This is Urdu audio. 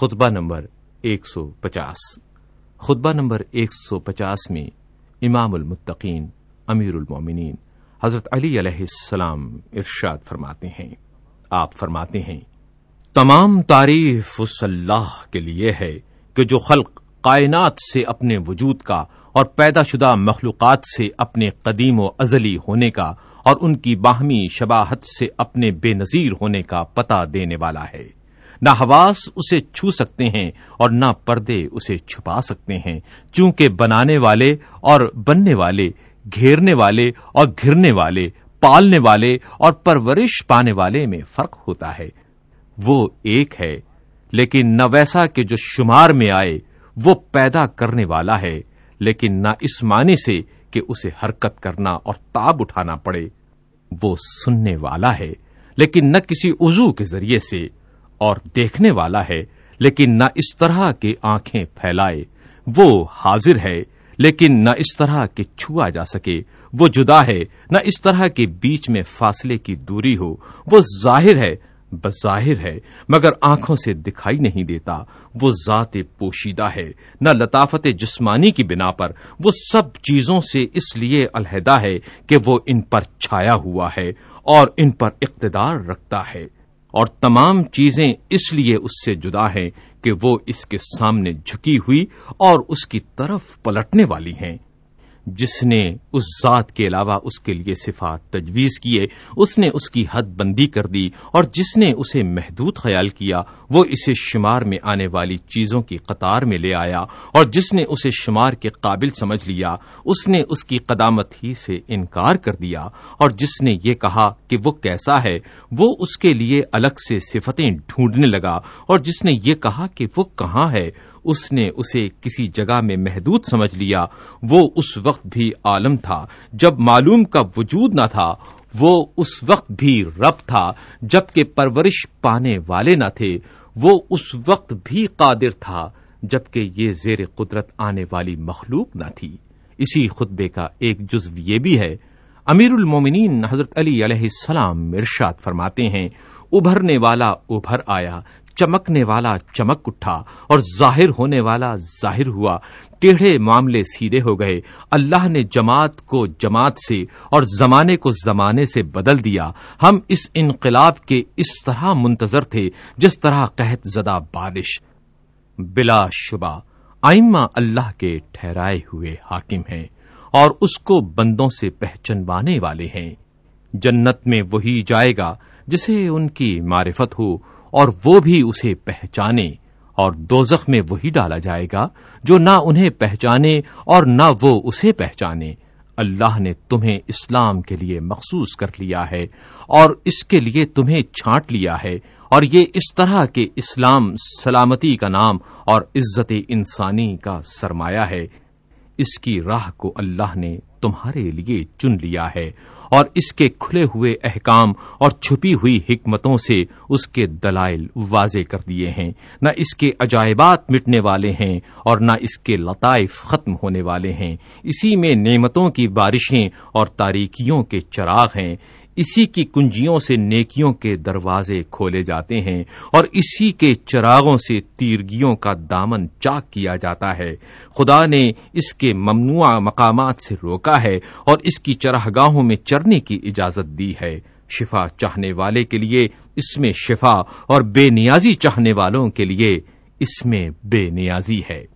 خطبہ نمبر ایک سو پچاس۔ خطبہ نمبر ایک سو پچاس میں امام المتقین، امیر المومنین حضرت علی علیہ السلام ارشاد فرماتے ہیں۔ آپ فرماتے ہیں، تمام تعریف اس اللہ کے لیے ہے کہ جو خلق کائنات سے اپنے وجود کا اور پیدا شدہ مخلوقات سے اپنے قدیم و ازلی ہونے کا اور ان کی باہمی شباہت سے اپنے بے نظیر ہونے کا پتہ دینے والا ہے۔ نہ حواس اسے چھو سکتے ہیں اور نہ پردے اسے چھپا سکتے ہیں۔ چونکہ بنانے والے اور بننے والے، گھیرنے والے اور گھرنے والے، پالنے والے اور پرورش پانے والے میں فرق ہوتا ہے۔ وہ ایک ہے، لیکن نہ ویسا کہ جو شمار میں آئے، وہ پیدا کرنے والا ہے۔ لیکن نہ اس معنی سے کہ اسے حرکت کرنا اور تاب اٹھانا پڑے۔ وہ سننے والا ہے، لیکن نہ کسی عضو کے ذریعے سے۔ اور دیکھنے والا ہے، لیکن نہ اس طرح کے آنکھیں پھیلائے۔ وہ حاضر ہے، لیکن نہ اس طرح کے چھوا جا سکے۔ وہ جدا ہے، نہ اس طرح کے بیچ میں فاصلے کی دوری ہو۔ وہ ظاہر ہے، بظاہر ہے، مگر آنکھوں سے دکھائی نہیں دیتا۔ وہ ذات پوشیدہ ہے، نہ لطافت جسمانی کی بنا پر۔ وہ سب چیزوں سے اس لیے علیحدہ ہے کہ وہ ان پر چھایا ہوا ہے اور ان پر اقتدار رکھتا ہے۔ اور تمام چیزیں اس لیے اس سے جدا ہیں کہ وہ اس کے سامنے جھکی ہوئی اور اس کی طرف پلٹنے والی ہیں۔ جس نے اس ذات کے علاوہ اس کے لیے صفات تجویز کیے، اس نے اس کی حد بندی کر دی اور جس نے اسے محدود خیال کیا، وہ اسے شمار میں آنے والی چیزوں کی قطار میں لے آیا اور جس نے اسے شمار کے قابل سمجھ لیا، اس نے اس کی قدامت ہی سے انکار کر دیا اور جس نے یہ کہا کہ وہ کیسا ہے، وہ اس کے لیے الگ سے صفتیں ڈھونڈنے لگا اور جس نے یہ کہا کہ وہ کہاں ہے اس نے اسے کسی جگہ میں محدود سمجھ لیا۔ وہ اس وقت بھی عالم تھا۔ جب معلوم کا وجود نہ تھا، وہ اس وقت بھی رب تھا جبکہ پرورش پانے والے نہ تھے۔ وہ اس وقت بھی قادر تھا، جبکہ یہ زیر قدرت آنے والی مخلوق نہ تھی۔ اسی خطبے کا ایک جزو یہ بھی ہے۔ امیر المومنین حضرت علی علیہ السلام ارشاد فرماتے ہیں، ابھرنے والا ابھر آیا۔ چمکنے والا چمک اٹھا اور ظاہر ہونے والا ظاہر ہوا۔ ٹیڑھے معاملے سیدھے ہو گئے۔ اللہ نے جماعت کو جماعت سے اور زمانے کو زمانے سے بدل دیا۔ ہم اس انقلاب کے اس طرح منتظر تھے جس طرح قحط زدہ بارش بلا شبہ آئمہ اللہ کے ٹھہرائے ہوئے حاکم ہیں اور اس کو بندوں سے پہچنوانے والے ہیں۔ جنت میں وہی جائے گا جسے ان کی معرفت ہو اور وہ بھی اسے پہچانے اور دوزخ میں وہی ڈالا جائے گا جو نہ انہیں پہچانے اور نہ وہ اسے پہچانے۔ اللہ نے تمہیں اسلام کے لیے مخصوص کر لیا ہے اور اس کے لیے تمہیں چھانٹ لیا ہے اور یہ اس طرح کے اسلام سلامتی کا نام اور عزت انسانی کا سرمایہ ہے۔ اس کی راہ کو اللہ نے تمہارے لیے چن لیا ہے اور اس کے کھلے ہوئے احکام اور چھپی ہوئی حکمتوں سے اس کے دلائل واضح کر دیے ہیں۔ نہ اس کے عجائبات مٹنے والے ہیں اور نہ اس کے لطائف ختم ہونے والے ہیں۔ اسی میں نعمتوں کی بارشیں اور تاریکیوں کے چراغ ہیں۔ اسی کی کنجیوں سے نیکیوں کے دروازے کھولے جاتے ہیں اور اسی کے چراغوں سے تیرگیوں کا دامن چاک کیا جاتا ہے۔ خدا نے اس کے ممنوع مقامات سے روکا ہے اور اس کی چراہگاہوں میں چرنے کی اجازت دی ہے۔ شفا چاہنے والے کے لیے اس میں شفا اور بے نیازی چاہنے والوں کے لیے اس میں بے نیازی ہے۔